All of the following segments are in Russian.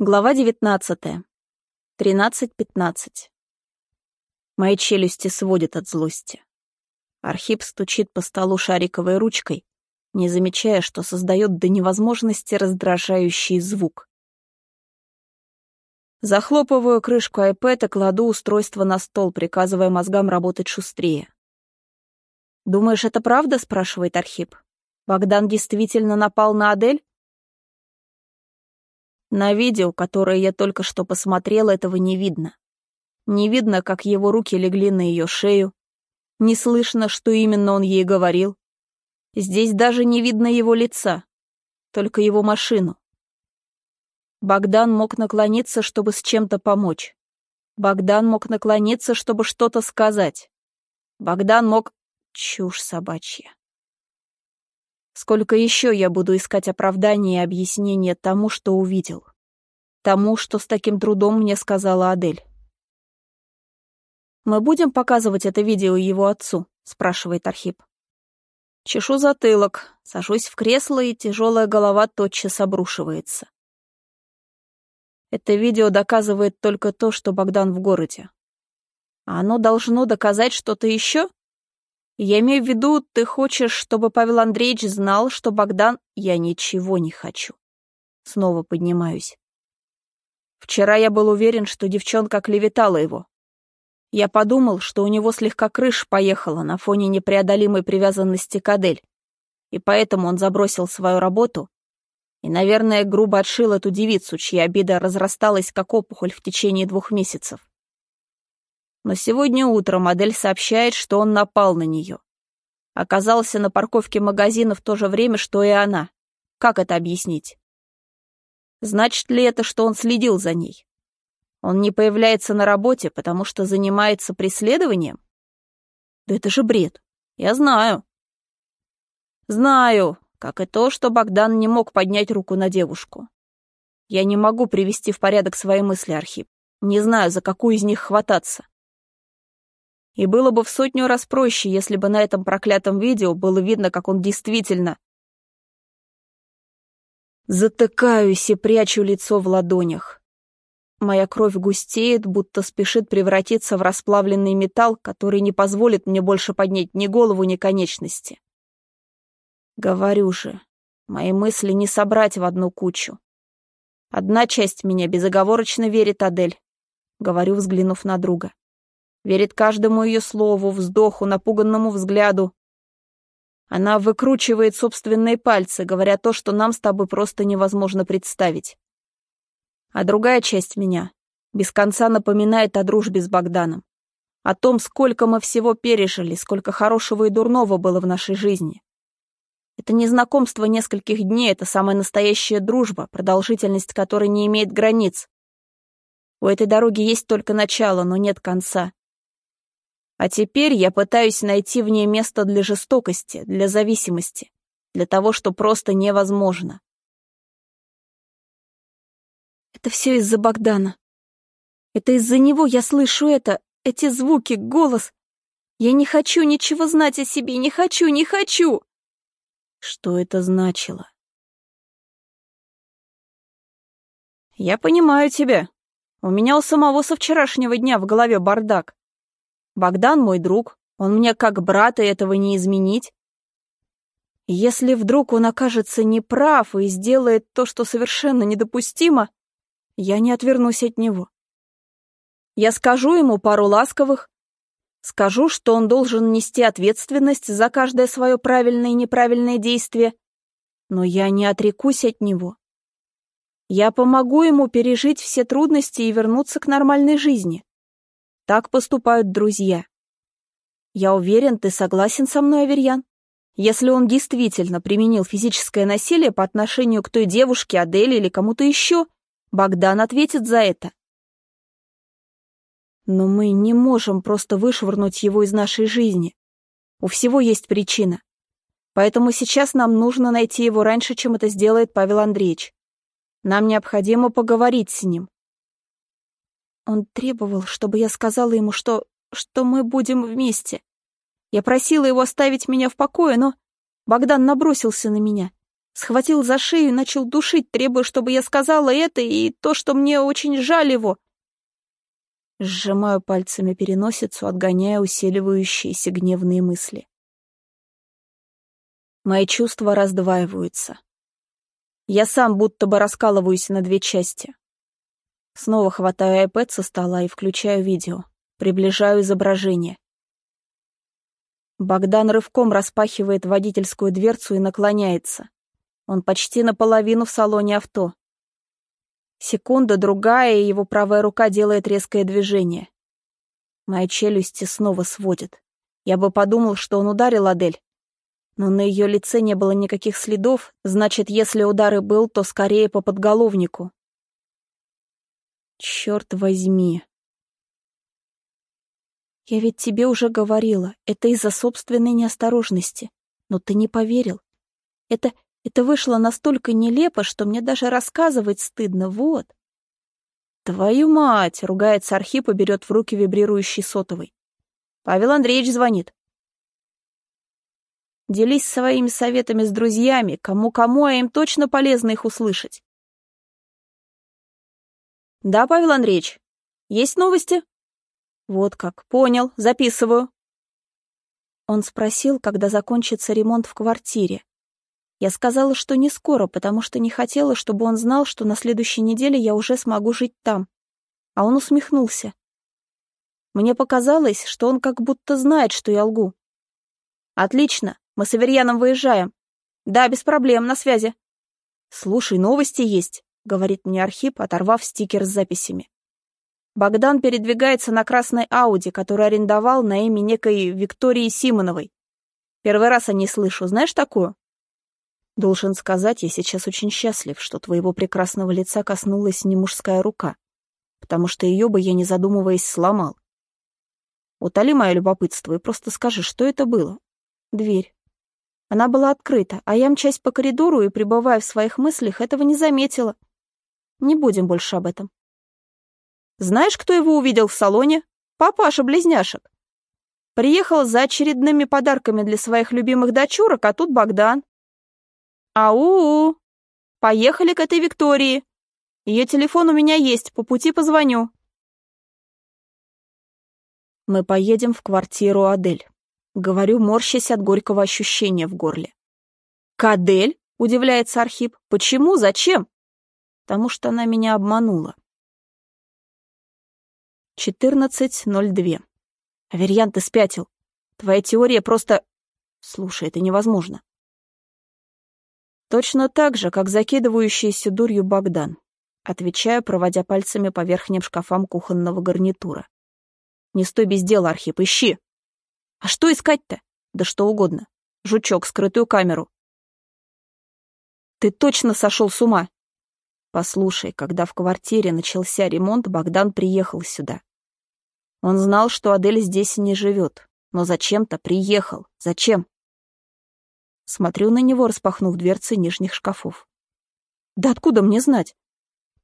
Глава 19. 13.15. Мои челюсти сводят от злости. Архип стучит по столу шариковой ручкой, не замечая, что создает до невозможности раздражающий звук. Захлопываю крышку и кладу устройство на стол, приказывая мозгам работать шустрее. «Думаешь, это правда?» — спрашивает Архип. «Богдан действительно напал на Адель?» На видео, которое я только что посмотрела, этого не видно. Не видно, как его руки легли на ее шею. Не слышно, что именно он ей говорил. Здесь даже не видно его лица, только его машину. Богдан мог наклониться, чтобы с чем-то помочь. Богдан мог наклониться, чтобы что-то сказать. Богдан мог... Чушь собачья. Сколько еще я буду искать оправдания и объяснения тому, что увидел? Тому, что с таким трудом мне сказала Адель. «Мы будем показывать это видео его отцу?» — спрашивает Архип. Чешу затылок, сажусь в кресло, и тяжелая голова тотчас обрушивается. Это видео доказывает только то, что Богдан в городе. А оно должно доказать что-то еще? Я имею в виду, ты хочешь, чтобы Павел Андреевич знал, что Богдан... Я ничего не хочу. Снова поднимаюсь. Вчера я был уверен, что девчонка клеветала его. Я подумал, что у него слегка крыша поехала на фоне непреодолимой привязанности к Адель, и поэтому он забросил свою работу и, наверное, грубо отшил эту девицу, чья обида разрасталась как опухоль в течение двух месяцев. Но сегодня утром модель сообщает, что он напал на нее. Оказался на парковке магазина в то же время, что и она. Как это объяснить? Значит ли это, что он следил за ней? Он не появляется на работе, потому что занимается преследованием? Да это же бред. Я знаю. Знаю, как и то, что Богдан не мог поднять руку на девушку. Я не могу привести в порядок свои мысли, Архип. Не знаю, за какую из них хвататься. И было бы в сотню раз проще, если бы на этом проклятом видео было видно, как он действительно... Затыкаюсь и прячу лицо в ладонях. Моя кровь густеет, будто спешит превратиться в расплавленный металл, который не позволит мне больше поднять ни голову, ни конечности. Говорю же, мои мысли не собрать в одну кучу. Одна часть меня безоговорочно верит Адель, говорю, взглянув на друга верит каждому ее слову, вздоху, напуганному взгляду. Она выкручивает собственные пальцы, говоря то, что нам с тобой просто невозможно представить. А другая часть меня без конца напоминает о дружбе с Богданом, о том, сколько мы всего пережили, сколько хорошего и дурного было в нашей жизни. Это не знакомство нескольких дней, это самая настоящая дружба, продолжительность которой не имеет границ. У этой дороги есть только начало, но нет конца. А теперь я пытаюсь найти в ней место для жестокости, для зависимости, для того, что просто невозможно. Это все из-за Богдана. Это из-за него я слышу это, эти звуки, голос. Я не хочу ничего знать о себе, не хочу, не хочу. Что это значило? Я понимаю тебя. У меня у самого со вчерашнего дня в голове бардак. Богдан мой друг, он мне как брат, и этого не изменить. Если вдруг он окажется неправ и сделает то, что совершенно недопустимо, я не отвернусь от него. Я скажу ему пару ласковых, скажу, что он должен нести ответственность за каждое свое правильное и неправильное действие, но я не отрекусь от него. Я помогу ему пережить все трудности и вернуться к нормальной жизни. Так поступают друзья. Я уверен, ты согласен со мной, Аверьян? Если он действительно применил физическое насилие по отношению к той девушке, Аделе или кому-то еще, Богдан ответит за это. Но мы не можем просто вышвырнуть его из нашей жизни. У всего есть причина. Поэтому сейчас нам нужно найти его раньше, чем это сделает Павел Андреевич. Нам необходимо поговорить с ним. Он требовал, чтобы я сказала ему, что... что мы будем вместе. Я просила его оставить меня в покое, но... Богдан набросился на меня. Схватил за шею и начал душить, требуя, чтобы я сказала это и то, что мне очень жаль его. Сжимаю пальцами переносицу, отгоняя усиливающиеся гневные мысли. Мои чувства раздваиваются. Я сам будто бы раскалываюсь на две части. Снова хватаю iPad со стола и включаю видео. Приближаю изображение. Богдан рывком распахивает водительскую дверцу и наклоняется. Он почти наполовину в салоне авто. Секунда, другая, и его правая рука делает резкое движение. Мои челюсти снова сводят. Я бы подумал, что он ударил Адель. Но на ее лице не было никаких следов, значит, если удар и был, то скорее по подголовнику. Черт возьми. Я ведь тебе уже говорила, это из-за собственной неосторожности. Но ты не поверил. Это это вышло настолько нелепо, что мне даже рассказывать стыдно, вот. «Твою мать!» — ругается Архип и берет в руки вибрирующий сотовый. «Павел Андреевич звонит». Делись своими советами с друзьями, кому-кому, а им точно полезно их услышать. «Да, Павел Андреевич, есть новости?» «Вот как, понял, записываю». Он спросил, когда закончится ремонт в квартире, я сказала, что не скоро, потому что не хотела, чтобы он знал, что на следующей неделе я уже смогу жить там. А он усмехнулся. Мне показалось, что он как будто знает, что я лгу. «Отлично, мы с Аверьяном выезжаем. Да, без проблем, на связи». «Слушай, новости есть», — говорит мне Архип, оторвав стикер с записями. Богдан передвигается на красной Ауди, которую арендовал на имя некой Виктории Симоновой. Первый раз о ней слышу, знаешь такую? Должен сказать, я сейчас очень счастлив, что твоего прекрасного лица коснулась не мужская рука, потому что ее бы я, не задумываясь, сломал. Утоли мое любопытство и просто скажи, что это было. Дверь. Она была открыта, а я, мчась по коридору и пребывая в своих мыслях, этого не заметила. Не будем больше об этом. Знаешь, кто его увидел в салоне? Папаша-близняшек. Приехал за очередными подарками для своих любимых дочурок, а тут Богдан. «Ау! Поехали к этой Виктории! Ее телефон у меня есть, по пути позвоню». «Мы поедем в квартиру Адель», — говорю, морщась от горького ощущения в горле. «К Адель?» — удивляется Архип. «Почему? Зачем?» «Потому что она меня обманула». 14.02. Аверьян, ты спятил. Твоя теория просто... Слушай, это невозможно. Точно так же, как закидывающийся дурью Богдан. Отвечаю, проводя пальцами по верхним шкафам кухонного гарнитура. Не стой без дела, Архип, ищи. А что искать-то? Да что угодно. Жучок, скрытую камеру. Ты точно сошел с ума? Послушай, когда в квартире начался ремонт, Богдан приехал сюда. Он знал, что Адель здесь не живет, но зачем-то приехал. Зачем? Смотрю на него, распахнув дверцы нижних шкафов. Да откуда мне знать?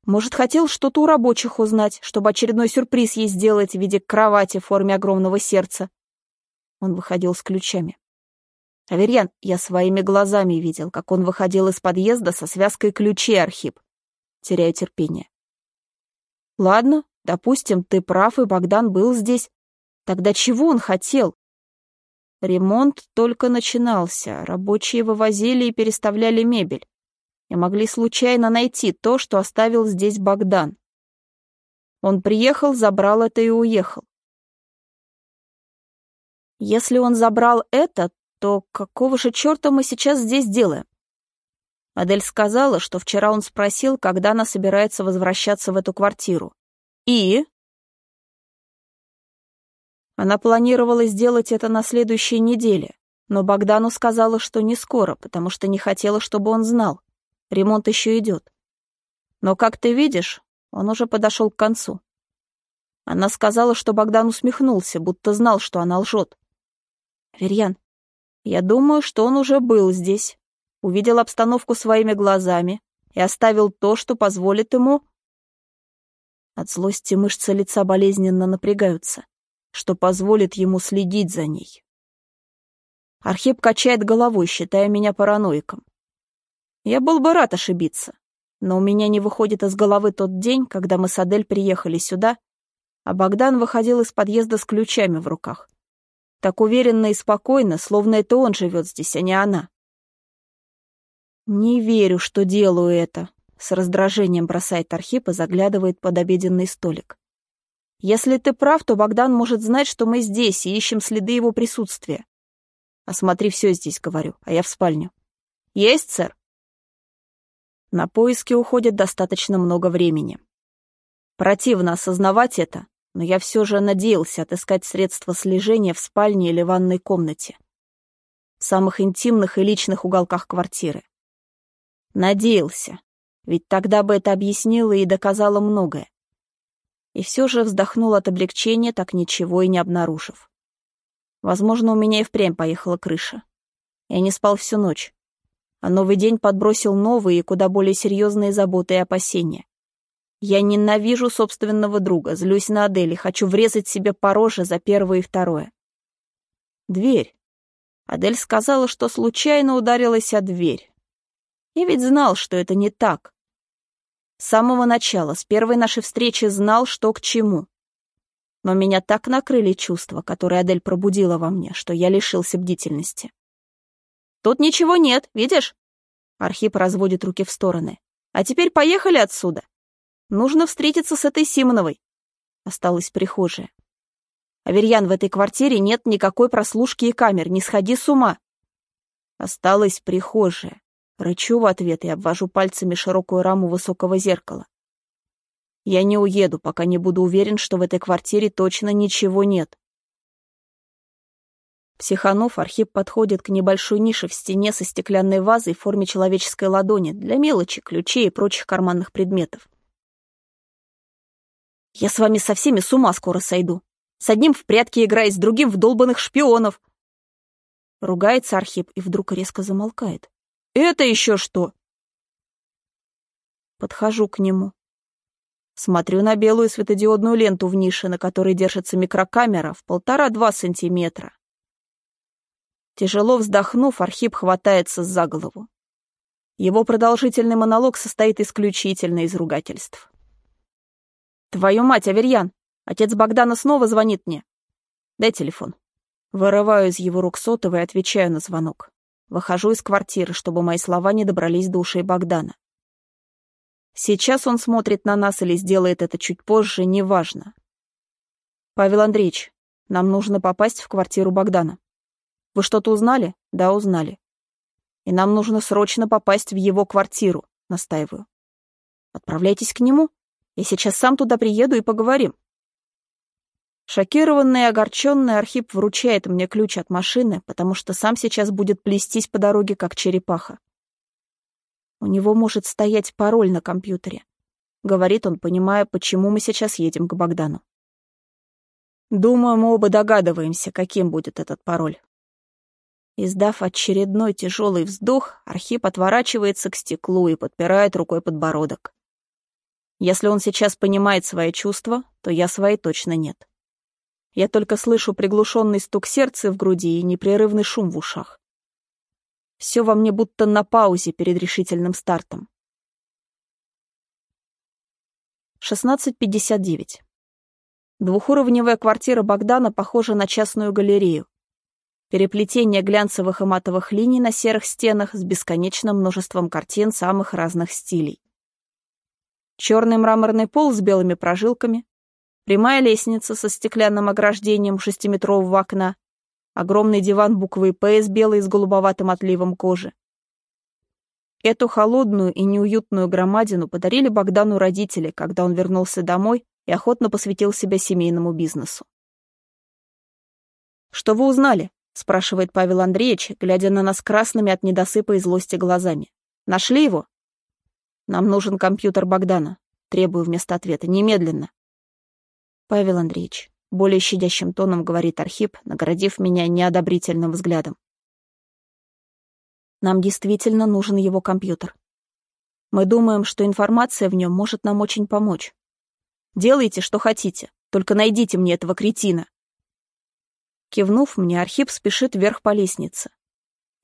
Может, хотел что-то у рабочих узнать, чтобы очередной сюрприз ей сделать в виде кровати в форме огромного сердца. Он выходил с ключами. Аверьян, я своими глазами видел, как он выходил из подъезда со связкой ключей, Архип. Теряю терпение. Ладно, допустим, ты прав, и Богдан был здесь. Тогда чего он хотел? Ремонт только начинался, рабочие вывозили и переставляли мебель. И могли случайно найти то, что оставил здесь Богдан. Он приехал, забрал это и уехал. Если он забрал это, то какого же черта мы сейчас здесь делаем? Адель сказала, что вчера он спросил, когда она собирается возвращаться в эту квартиру. И она планировала сделать это на следующей неделе, но Богдану сказала, что не скоро, потому что не хотела, чтобы он знал. Ремонт еще идет. Но, как ты видишь, он уже подошел к концу. Она сказала, что Богдан усмехнулся, будто знал, что она лжет. Верьян, я думаю, что он уже был здесь, увидел обстановку своими глазами и оставил то, что позволит ему... От злости мышцы лица болезненно напрягаются что позволит ему следить за ней. Архип качает головой, считая меня параноиком. Я был бы рад ошибиться, но у меня не выходит из головы тот день, когда мы с Адель приехали сюда, а Богдан выходил из подъезда с ключами в руках. Так уверенно и спокойно, словно это он живет здесь, а не она. «Не верю, что делаю это», — с раздражением бросает Архип и заглядывает под обеденный столик. «Если ты прав, то Богдан может знать, что мы здесь и ищем следы его присутствия. Осмотри все здесь, говорю, а я в спальню. Есть, сэр?» На поиски уходит достаточно много времени. Противно осознавать это, но я все же надеялся отыскать средства слежения в спальне или ванной комнате. В самых интимных и личных уголках квартиры. Надеялся, ведь тогда бы это объяснило и доказало многое. И все же вздохнул от облегчения, так ничего и не обнаружив. Возможно, у меня и впрямь поехала крыша. Я не спал всю ночь, а новый день подбросил новые и куда более серьезные заботы и опасения. Я ненавижу собственного друга, злюсь на Адели, хочу врезать себе по роже за первое и второе. Дверь. Адель сказала, что случайно ударилась о дверь. Я ведь знал, что это не так. С самого начала, с первой нашей встречи, знал, что к чему. Но меня так накрыли чувства, которые Адель пробудила во мне, что я лишился бдительности. «Тут ничего нет, видишь?» Архип разводит руки в стороны. «А теперь поехали отсюда. Нужно встретиться с этой Симоновой. Осталась прихожая. Аверьян, в этой квартире нет никакой прослушки и камер, не сходи с ума. Осталась прихожая. Рычу в ответ и обвожу пальцами широкую раму высокого зеркала. Я не уеду, пока не буду уверен, что в этой квартире точно ничего нет. Психанов, Архип подходит к небольшой нише в стене со стеклянной вазой в форме человеческой ладони для мелочи, ключей и прочих карманных предметов. Я с вами со всеми с ума скоро сойду. С одним в прятки играя, с другим в долбанных шпионов. Ругается Архип и вдруг резко замолкает. Это еще что? Подхожу к нему. Смотрю на белую светодиодную ленту в нише, на которой держится микрокамера в полтора-два сантиметра. Тяжело вздохнув, Архип хватается за голову. Его продолжительный монолог состоит исключительно из ругательств. «Твою мать, Аверьян! Отец Богдана снова звонит мне. Дай телефон». Вырываю из его рук сотовый и отвечаю на звонок. Выхожу из квартиры, чтобы мои слова не добрались до ушей Богдана. Сейчас он смотрит на нас или сделает это чуть позже, неважно. «Павел Андреевич, нам нужно попасть в квартиру Богдана. Вы что-то узнали? Да, узнали. И нам нужно срочно попасть в его квартиру, настаиваю. Отправляйтесь к нему, я сейчас сам туда приеду и поговорим. Шокированный и огорченный Архип вручает мне ключ от машины, потому что сам сейчас будет плестись по дороге, как черепаха. У него может стоять пароль на компьютере. Говорит он, понимая, почему мы сейчас едем к Богдану. Думаю, мы оба догадываемся, каким будет этот пароль. Издав очередной тяжелый вздох, Архип отворачивается к стеклу и подпирает рукой подбородок. Если он сейчас понимает свои чувства, то я свои точно нет. Я только слышу приглушенный стук сердца в груди и непрерывный шум в ушах. Все во мне будто на паузе перед решительным стартом. 16.59. Двухуровневая квартира Богдана похожа на частную галерею. Переплетение глянцевых и матовых линий на серых стенах с бесконечным множеством картин самых разных стилей. Черный мраморный пол с белыми прожилками, прямая лестница со стеклянным ограждением шестиметрового окна, огромный диван буквы «П» с белой с голубоватым отливом кожи. Эту холодную и неуютную громадину подарили Богдану родители, когда он вернулся домой и охотно посвятил себя семейному бизнесу. «Что вы узнали?» — спрашивает Павел Андреевич, глядя на нас красными от недосыпа и злости глазами. «Нашли его?» Нам нужен компьютер Богдана. Требую вместо ответа. Немедленно. Павел Андреевич, более щадящим тоном говорит Архип, наградив меня неодобрительным взглядом. Нам действительно нужен его компьютер. Мы думаем, что информация в нем может нам очень помочь. Делайте, что хотите, только найдите мне этого кретина. Кивнув мне, Архип спешит вверх по лестнице.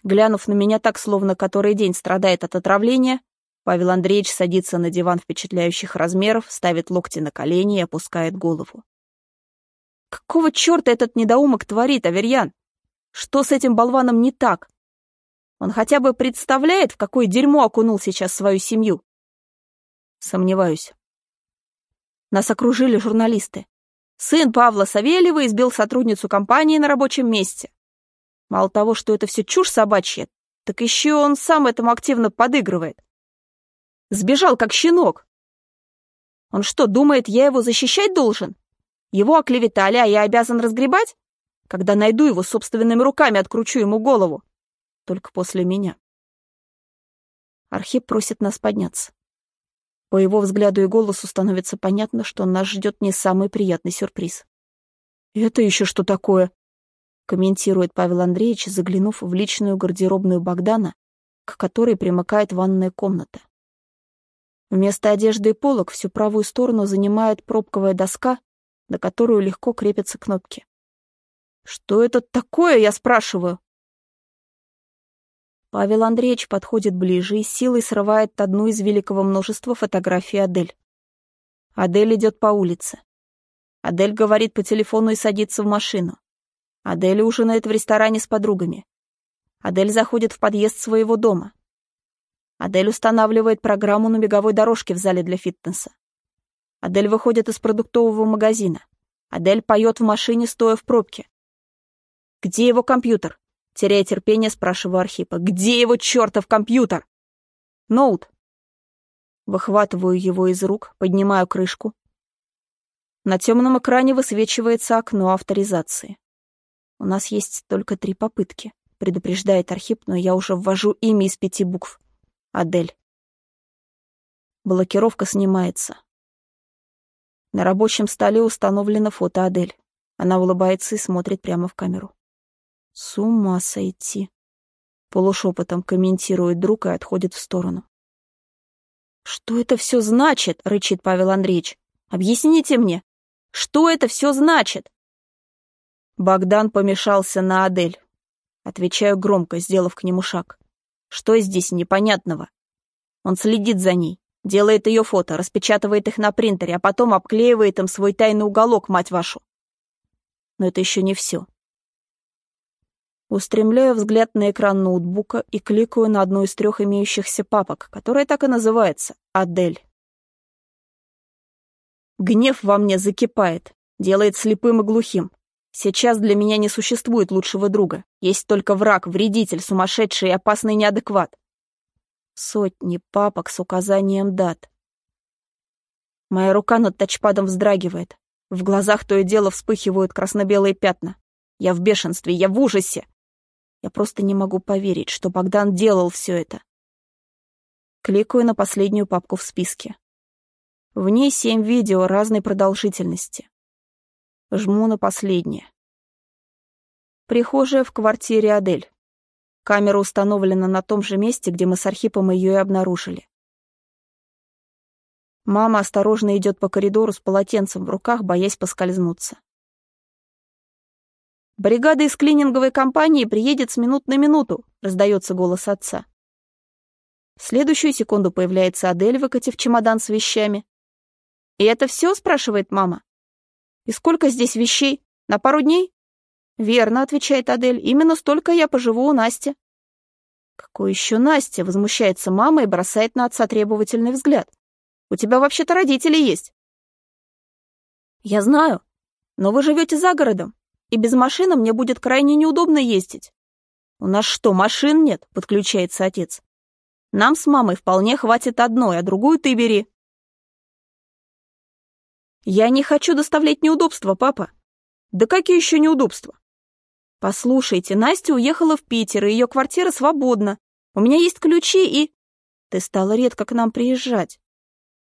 Глянув на меня так, словно который день страдает от отравления, Павел Андреевич садится на диван впечатляющих размеров, ставит локти на колени и опускает голову. Какого черта этот недоумок творит, Аверьян? Что с этим болваном не так? Он хотя бы представляет, в какое дерьмо окунул сейчас свою семью? Сомневаюсь. Нас окружили журналисты. Сын Павла Савельева избил сотрудницу компании на рабочем месте. Мало того, что это все чушь собачья, так еще он сам этому активно подыгрывает. Сбежал, как щенок. Он что, думает, я его защищать должен? Его оклеветали, а я обязан разгребать? Когда найду его, собственными руками откручу ему голову. Только после меня. Архип просит нас подняться. По его взгляду и голосу становится понятно, что нас ждет не самый приятный сюрприз. «Это еще что такое?» — комментирует Павел Андреевич, заглянув в личную гардеробную Богдана, к которой примыкает ванная комната. Вместо одежды и полок всю правую сторону занимает пробковая доска, на которую легко крепятся кнопки. «Что это такое, я спрашиваю?» Павел Андреевич подходит ближе и силой срывает одну из великого множества фотографий Адель. Адель идет по улице. Адель говорит по телефону и садится в машину. Адель ужинает в ресторане с подругами. Адель заходит в подъезд своего дома. Адель устанавливает программу на беговой дорожке в зале для фитнеса. Адель выходит из продуктового магазина. Адель поет в машине, стоя в пробке. Где его компьютер? Теряя терпение, спрашиваю Архипа. «Где его чертов компьютер?» «Ноут». Выхватываю его из рук, поднимаю крышку. На темном экране высвечивается окно авторизации. «У нас есть только три попытки», — предупреждает Архип, но я уже ввожу имя из пяти букв. Адель. Блокировка снимается. На рабочем столе установлено фото Адель. Она улыбается и смотрит прямо в камеру. С ума сойти. Полушепотом комментирует друг и отходит в сторону. «Что это все значит?» — рычит Павел Андреевич. «Объясните мне, что это все значит?» Богдан помешался на Адель. Отвечаю громко, сделав к нему шаг. Что здесь непонятного? Он следит за ней, делает ее фото, распечатывает их на принтере, а потом обклеивает им свой тайный уголок, мать вашу. Но это еще не все. Устремляю взгляд на экран ноутбука и кликаю на одну из трех имеющихся папок, которая так и называется — «Адель». Гнев во мне закипает, делает слепым и глухим. Сейчас для меня не существует лучшего друга. Есть только враг, вредитель, сумасшедший и опасный неадекват. Сотни папок с указанием дат. Моя рука над тачпадом вздрагивает. В глазах то и дело вспыхивают красно-белые пятна. Я в бешенстве, я в ужасе. Я просто не могу поверить, что Богдан делал все это. Кликаю на последнюю папку в списке. В ней семь видео разной продолжительности. Жму на последнее. Прихожая в квартире Адель. Камера установлена на том же месте, где мы с Архипом ее и обнаружили. Мама осторожно идет по коридору с полотенцем в руках, боясь поскользнуться. «Бригада из клининговой компании приедет с минут на минуту», — раздается голос отца. В следующую секунду появляется Адель, выкатив чемодан с вещами. «И это все?» — спрашивает мама. «И сколько здесь вещей? На пару дней?» «Верно», — отвечает Адель, — «именно столько я поживу у Насти». «Какой еще Настя?» — возмущается мама и бросает на отца требовательный взгляд. «У тебя вообще-то родители есть». «Я знаю, но вы живете за городом и без машины мне будет крайне неудобно ездить. У нас что, машин нет? Подключается отец. Нам с мамой вполне хватит одной, а другую ты бери. Я не хочу доставлять неудобства, папа. Да какие еще неудобства? Послушайте, Настя уехала в Питер, и ее квартира свободна. У меня есть ключи и... Ты стала редко к нам приезжать.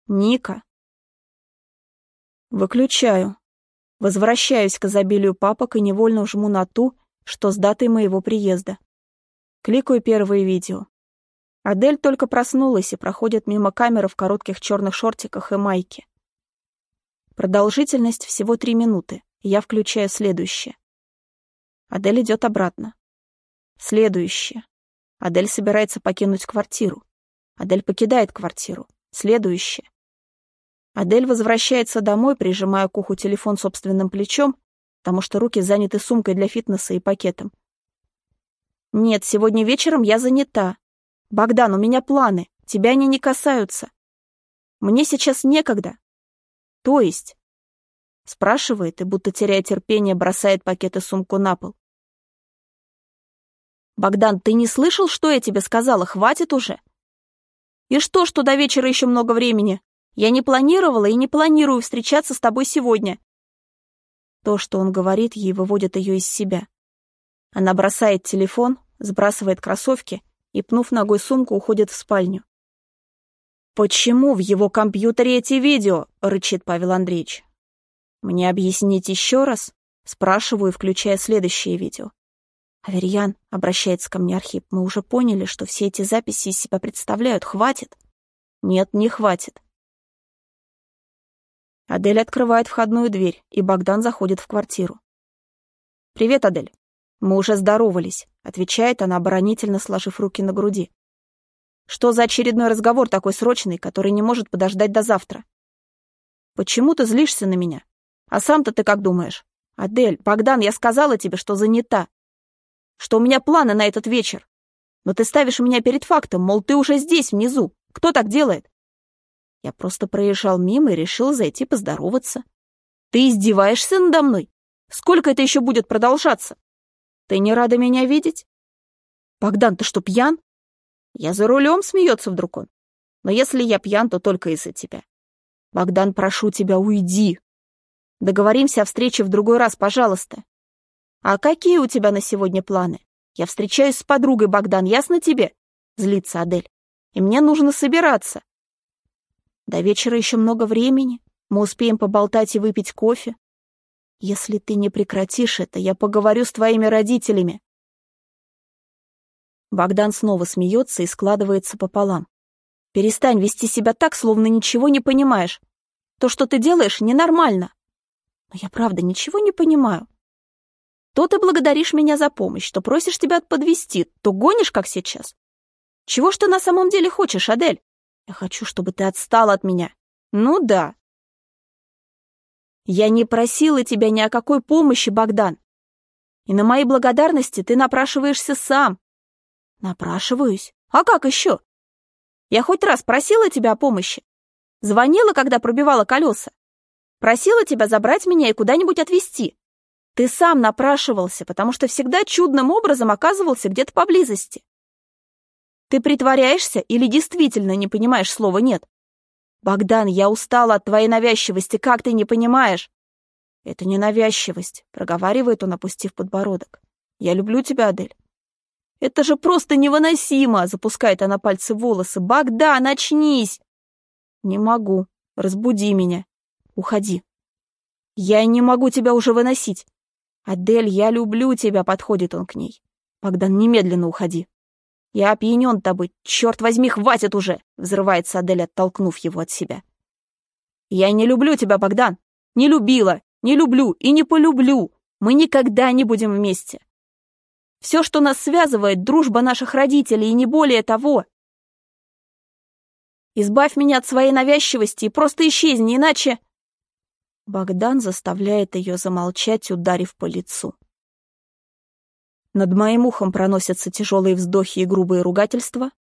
Ника. Выключаю. Возвращаюсь к изобилию папок и невольно жму на ту, что с датой моего приезда. Кликаю первое видео. Адель только проснулась и проходит мимо камеры в коротких черных шортиках и майке. Продолжительность всего три минуты, я включаю следующее. Адель идет обратно. Следующее. Адель собирается покинуть квартиру. Адель покидает квартиру. Следующее. Адель возвращается домой, прижимая к уху телефон собственным плечом, потому что руки заняты сумкой для фитнеса и пакетом. «Нет, сегодня вечером я занята. Богдан, у меня планы. Тебя они не касаются. Мне сейчас некогда. То есть?» Спрашивает и, будто теряя терпение, бросает пакет и сумку на пол. «Богдан, ты не слышал, что я тебе сказала? Хватит уже!» «И что, что до вечера еще много времени? Я не планировала и не планирую встречаться с тобой сегодня. То, что он говорит, ей выводит ее из себя. Она бросает телефон, сбрасывает кроссовки и, пнув ногой сумку, уходит в спальню. «Почему в его компьютере эти видео?» — рычит Павел Андреевич. «Мне объяснить еще раз?» — спрашиваю, включая следующее видео. «Аверьян», — обращается ко мне Архип, — «мы уже поняли, что все эти записи из себя представляют. Хватит?» «Нет, не хватит. Адель открывает входную дверь, и Богдан заходит в квартиру. «Привет, Адель. Мы уже здоровались», — отвечает она, оборонительно сложив руки на груди. «Что за очередной разговор такой срочный, который не может подождать до завтра?» «Почему ты злишься на меня? А сам-то ты как думаешь? Адель, Богдан, я сказала тебе, что занята. Что у меня планы на этот вечер. Но ты ставишь меня перед фактом, мол, ты уже здесь, внизу. Кто так делает? Я просто проезжал мимо и решил зайти поздороваться. Ты издеваешься надо мной? Сколько это еще будет продолжаться? Ты не рада меня видеть? Богдан, ты что, пьян? Я за рулем, смеется вдруг он. Но если я пьян, то только из-за тебя. Богдан, прошу тебя, уйди. Договоримся о встрече в другой раз, пожалуйста. А какие у тебя на сегодня планы? Я встречаюсь с подругой, Богдан, ясно тебе? Злится Адель. И мне нужно собираться. До вечера еще много времени. Мы успеем поболтать и выпить кофе. Если ты не прекратишь это, я поговорю с твоими родителями. Богдан снова смеется и складывается пополам. Перестань вести себя так, словно ничего не понимаешь. То, что ты делаешь, ненормально. Но я правда ничего не понимаю. То ты благодаришь меня за помощь, то просишь тебя подвести, то гонишь, как сейчас. Чего ж ты на самом деле хочешь, Адель? Я хочу, чтобы ты отстал от меня. Ну да. Я не просила тебя ни о какой помощи, Богдан. И на мои благодарности ты напрашиваешься сам. Напрашиваюсь? А как еще? Я хоть раз просила тебя о помощи? Звонила, когда пробивала колеса? Просила тебя забрать меня и куда-нибудь отвезти? Ты сам напрашивался, потому что всегда чудным образом оказывался где-то поблизости. Ты притворяешься или действительно не понимаешь слова «нет»? Богдан, я устала от твоей навязчивости, как ты не понимаешь? Это не навязчивость, проговаривает он, опустив подбородок. Я люблю тебя, Адель. Это же просто невыносимо, запускает она пальцы в волосы. Богдан, очнись! Не могу. Разбуди меня. Уходи. Я не могу тебя уже выносить. Адель, я люблю тебя, подходит он к ней. Богдан, немедленно уходи. «Я опьянен тобой, черт возьми, хватит уже!» — взрывается Адель, оттолкнув его от себя. «Я не люблю тебя, Богдан! Не любила, не люблю и не полюблю! Мы никогда не будем вместе! Все, что нас связывает, дружба наших родителей, и не более того!» «Избавь меня от своей навязчивости и просто исчезни, иначе...» Богдан заставляет ее замолчать, ударив по лицу. Над моим ухом проносятся тяжелые вздохи и грубые ругательства,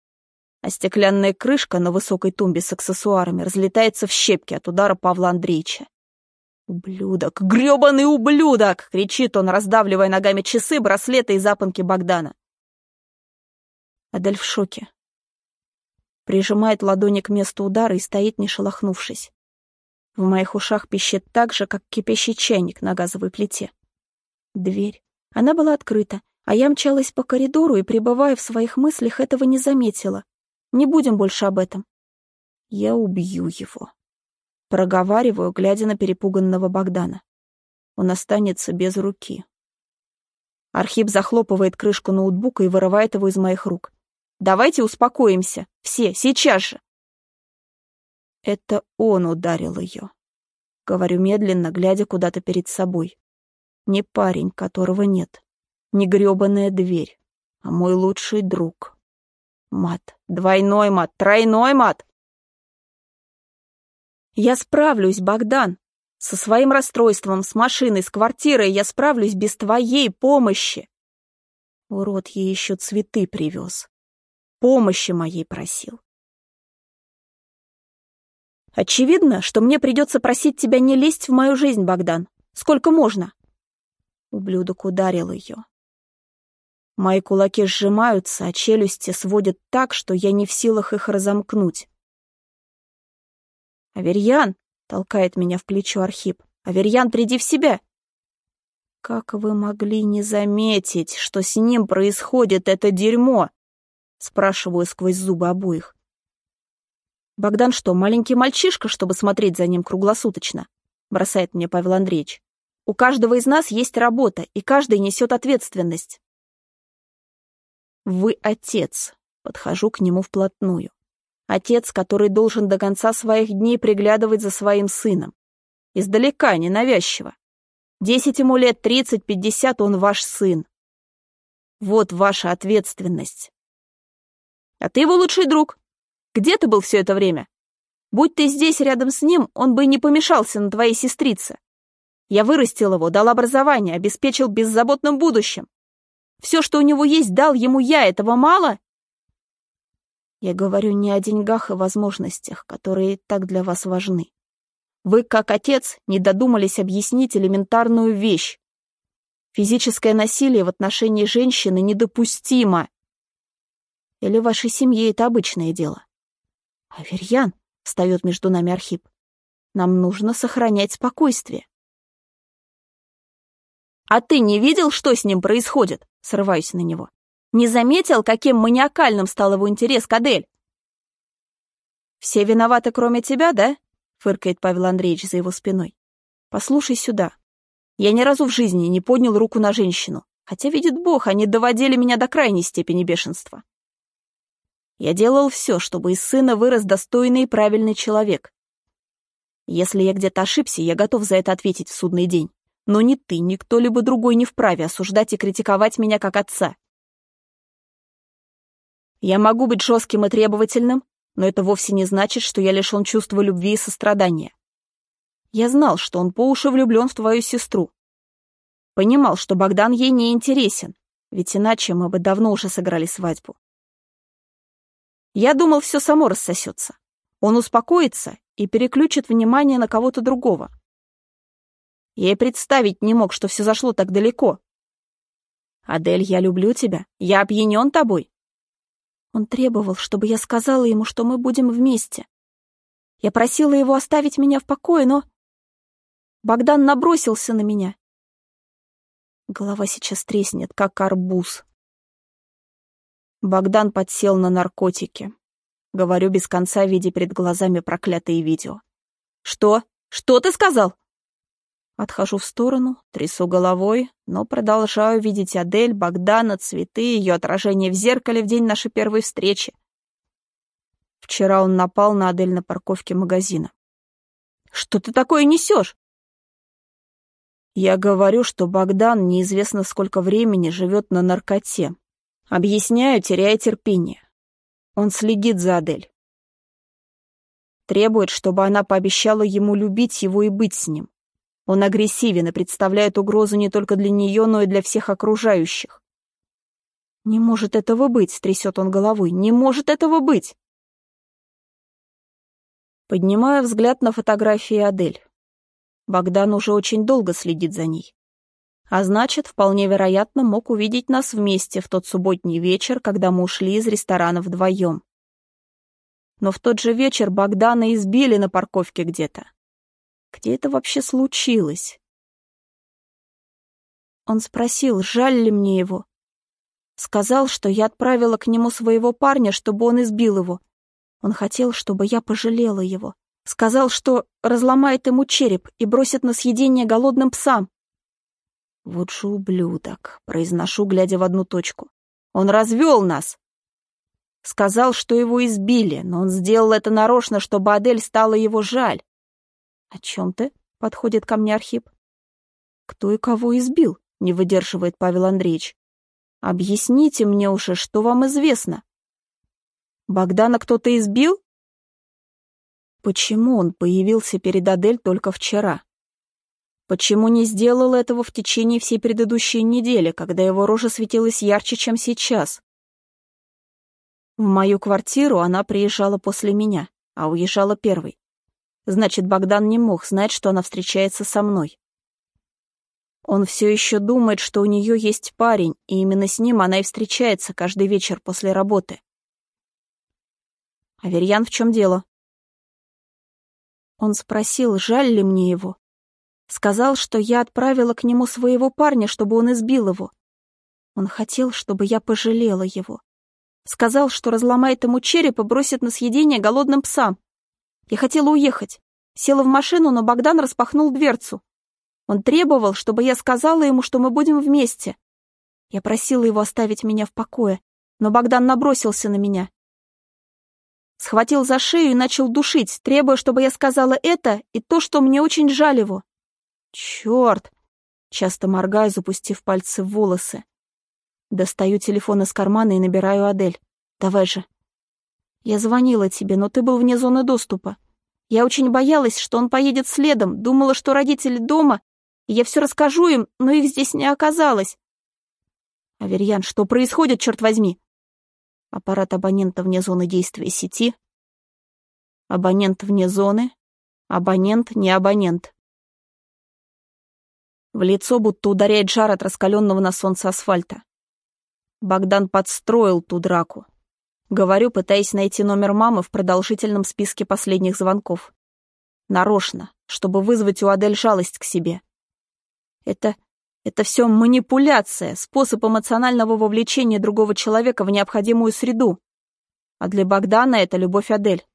а стеклянная крышка на высокой тумбе с аксессуарами разлетается в щепки от удара Павла Андреевича. «Ублюдок! грёбаный ублюдок!» — кричит он, раздавливая ногами часы, браслеты и запонки Богдана. Адель в шоке. Прижимает ладони к месту удара и стоит, не шелохнувшись. В моих ушах пищит так же, как кипящий чайник на газовой плите. Дверь. Она была открыта, а я мчалась по коридору и, пребывая в своих мыслях, этого не заметила. Не будем больше об этом. Я убью его. Проговариваю, глядя на перепуганного Богдана. Он останется без руки. Архип захлопывает крышку ноутбука и вырывает его из моих рук. «Давайте успокоимся. Все, сейчас же!» Это он ударил ее. Говорю медленно, глядя куда-то перед собой. Не парень, которого нет не грёбаная дверь, а мой лучший друг. Мат, двойной мат, тройной мат. Я справлюсь, Богдан. Со своим расстройством, с машиной, с квартирой я справлюсь без твоей помощи. Урод ей еще цветы привез. Помощи моей просил. Очевидно, что мне придется просить тебя не лезть в мою жизнь, Богдан. Сколько можно? Ублюдок ударил ее. Мои кулаки сжимаются, а челюсти сводят так, что я не в силах их разомкнуть. «Аверьян!» — толкает меня в плечо Архип. «Аверьян, приди в себя!» «Как вы могли не заметить, что с ним происходит это дерьмо?» — спрашиваю сквозь зубы обоих. «Богдан что, маленький мальчишка, чтобы смотреть за ним круглосуточно?» — бросает мне Павел Андреевич. «У каждого из нас есть работа, и каждый несет ответственность». «Вы отец», — подхожу к нему вплотную. Отец, который должен до конца своих дней приглядывать за своим сыном. Издалека, ненавязчиво. Десять ему лет, тридцать, пятьдесят, он ваш сын. Вот ваша ответственность. А ты его лучший друг. Где ты был все это время? Будь ты здесь рядом с ним, он бы не помешался на твоей сестрице. Я вырастил его, дал образование, обеспечил беззаботным будущим. Все, что у него есть, дал ему я. Этого мало? Я говорю не о деньгах и возможностях, которые так для вас важны. Вы, как отец, не додумались объяснить элементарную вещь. Физическое насилие в отношении женщины недопустимо. Или вашей семье это обычное дело? Аверьян, встает между нами Архип, нам нужно сохранять спокойствие. А ты не видел, что с ним происходит? Срываюсь на него. Не заметил, каким маниакальным стал его интерес к Адель? «Все виноваты, кроме тебя, да?» — фыркает Павел Андреевич за его спиной. «Послушай сюда. Я ни разу в жизни не поднял руку на женщину, хотя, видит Бог, они доводили меня до крайней степени бешенства. Я делал все, чтобы из сына вырос достойный и правильный человек. Если я где-то ошибся, я готов за это ответить в судный день. Но ни ты, ни кто-либо другой не вправе осуждать и критиковать меня как отца. Я могу быть жестким и требовательным, но это вовсе не значит, что я лишен чувства любви и сострадания. Я знал, что он по уши влюблен в твою сестру. Понимал, что Богдан ей не интересен, ведь иначе мы бы давно уже сыграли свадьбу. Я думал, все само рассосется. Он успокоится и переключит внимание на кого-то другого. Я и представить не мог, что все зашло так далеко. «Адель, я люблю тебя. Я опьянен тобой. Он требовал, чтобы я сказала ему, что мы будем вместе. Я просила его оставить меня в покое, но... Богдан набросился на меня. Голова сейчас треснет, как арбуз. Богдан подсел на наркотики. Говорю без конца, видя перед глазами проклятые видео. «Что? Что ты сказал?» Отхожу в сторону, трясу головой, но продолжаю видеть Адель, Богдана, цветы, ее отражение в зеркале в день нашей первой встречи. Вчера он напал на Адель на парковке магазина. «Что ты такое несешь?» Я говорю, что Богдан неизвестно сколько времени живет на наркоте. Объясняю, теряя терпение. Он следит за Адель. Требует, чтобы она пообещала ему любить его и быть с ним. Он агрессивен и представляет угрозу не только для нее, но и для всех окружающих. «Не может этого быть», — трясет он головой. «Не может этого быть!» Поднимаю взгляд на фотографии Адель. Богдан уже очень долго следит за ней. А значит, вполне вероятно, мог увидеть нас вместе в тот субботний вечер, когда мы ушли из ресторана вдвоем. Но в тот же вечер Богдана избили на парковке где-то. Где это вообще случилось? Он спросил, жаль ли мне его. Сказал, что я отправила к нему своего парня, чтобы он избил его. Он хотел, чтобы я пожалела его. Сказал, что разломает ему череп и бросит на съедение голодным псам. Вот же ублюдок, произношу, глядя в одну точку. Он развел нас. Сказал, что его избили, но он сделал это нарочно, чтобы Адель стала его жаль. «О чем ты?» — подходит ко мне Архип. «Кто и кого избил?» — не выдерживает Павел Андреевич. «Объясните мне уже, что вам известно». Богдана кто-то избил? Почему он появился перед Адель только вчера? Почему не сделал этого в течение всей предыдущей недели, когда его рожа светилась ярче, чем сейчас? В мою квартиру она приезжала после меня, а уезжала первой. Значит, Богдан не мог знать, что она встречается со мной. Он все еще думает, что у нее есть парень, и именно с ним она и встречается каждый вечер после работы. Аверьян, в чем дело? Он спросил, жаль ли мне его. Сказал, что я отправила к нему своего парня, чтобы он избил его. Он хотел, чтобы я пожалела его. Сказал, что разломает ему череп и бросит на съедение голодным псам. Я хотела уехать. Села в машину, но Богдан распахнул дверцу. Он требовал, чтобы я сказала ему, что мы будем вместе. Я просила его оставить меня в покое, но Богдан набросился на меня. Схватил за шею и начал душить, требуя, чтобы я сказала это и то, что мне очень жаль его. Черт! Часто моргаю, запустив пальцы в волосы. Достаю телефон из кармана и набираю Адель. Давай же. Я звонила тебе, но ты был вне зоны доступа. Я очень боялась, что он поедет следом, думала, что родители дома, и я все расскажу им, но их здесь не оказалось. Аверьян, что происходит, черт возьми? Аппарат абонента вне зоны действия сети. Абонент вне зоны. Абонент не абонент. В лицо будто ударяет жар от раскаленного на солнце асфальта. Богдан подстроил ту драку. Говорю, пытаясь найти номер мамы в продолжительном списке последних звонков. Нарочно, чтобы вызвать у Адель жалость к себе. Это... это все манипуляция, способ эмоционального вовлечения другого человека в необходимую среду. А для Богдана это любовь Адель.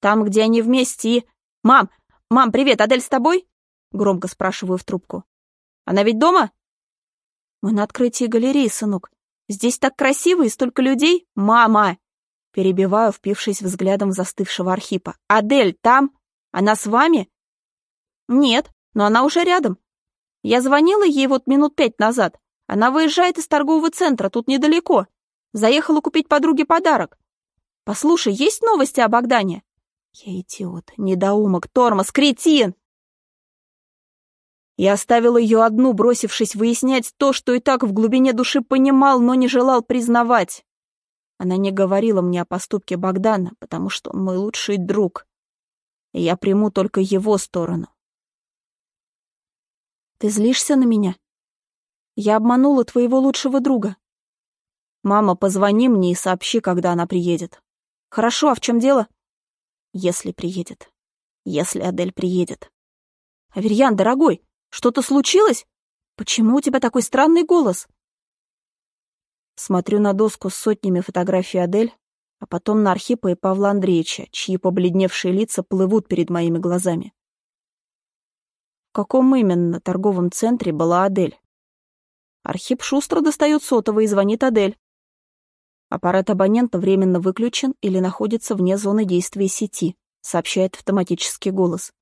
Там, где они вместе и... «Мам! Мам, привет, Адель с тобой?» Громко спрашиваю в трубку. «Она ведь дома?» «Мы на открытии галереи, сынок. Здесь так красиво и столько людей. Мама!» Перебиваю, впившись взглядом застывшего Архипа. «Адель там? Она с вами?» «Нет, но она уже рядом. Я звонила ей вот минут пять назад. Она выезжает из торгового центра, тут недалеко. Заехала купить подруге подарок. Послушай, есть новости о Богдане?» «Я идиот, недоумок, тормоз, кретин!» Я оставил ее одну, бросившись выяснять то, что и так в глубине души понимал, но не желал признавать. Она не говорила мне о поступке Богдана, потому что он мой лучший друг. И я приму только его сторону. Ты злишься на меня? Я обманула твоего лучшего друга. Мама, позвони мне и сообщи, когда она приедет. Хорошо, а в чем дело? Если приедет. Если Адель приедет. Аверьян, дорогой, что-то случилось? Почему у тебя такой странный голос?» Смотрю на доску с сотнями фотографий Адель, а потом на Архипа и Павла Андреевича, чьи побледневшие лица плывут перед моими глазами. В каком именно торговом центре была Адель? Архип шустро достает сотовый и звонит Адель. Аппарат абонента временно выключен или находится вне зоны действия сети, сообщает автоматический голос.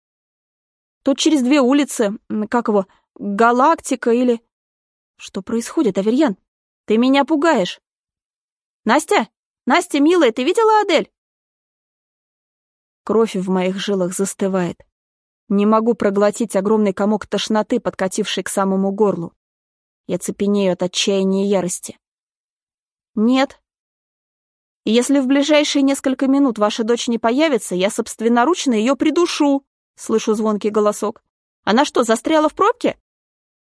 Тут через две улицы, как его, Галактика или... Что происходит, Аверьян? Ты меня пугаешь. Настя? Настя, милая, ты видела Адель? Кровь в моих жилах застывает. Не могу проглотить огромный комок тошноты, подкативший к самому горлу. Я цепенею от отчаяния и ярости. Нет. Если в ближайшие несколько минут ваша дочь не появится, я собственноручно ее придушу. Слышу звонкий голосок. Она что, застряла в пробке?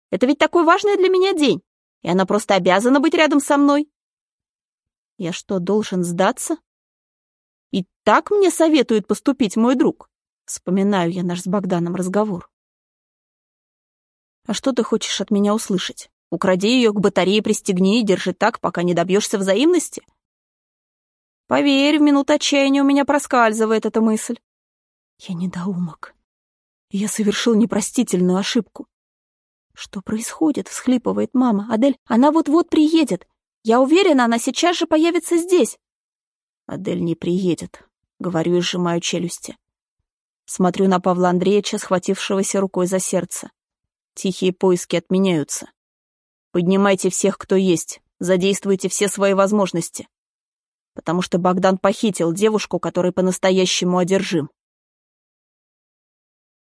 Это ведь такой важный для меня день, и она просто обязана быть рядом со мной. Я что, должен сдаться? И так мне советует поступить мой друг. Вспоминаю я наш с Богданом разговор. А что ты хочешь от меня услышать? Укради ее к батарее, пристегни и держи так, пока не добьешься взаимности? Поверь, в минут отчаяния у меня проскальзывает эта мысль. Я недоумок. Я совершил непростительную ошибку. Что происходит? всхлипывает мама. Адель, она вот-вот приедет. Я уверена, она сейчас же появится здесь. Адель не приедет, говорю и сжимаю челюсти. Смотрю на Павла Андреевича, схватившегося рукой за сердце. Тихие поиски отменяются. Поднимайте всех, кто есть. Задействуйте все свои возможности. потому что Богдан похитил девушку, которая по-настоящему одержим.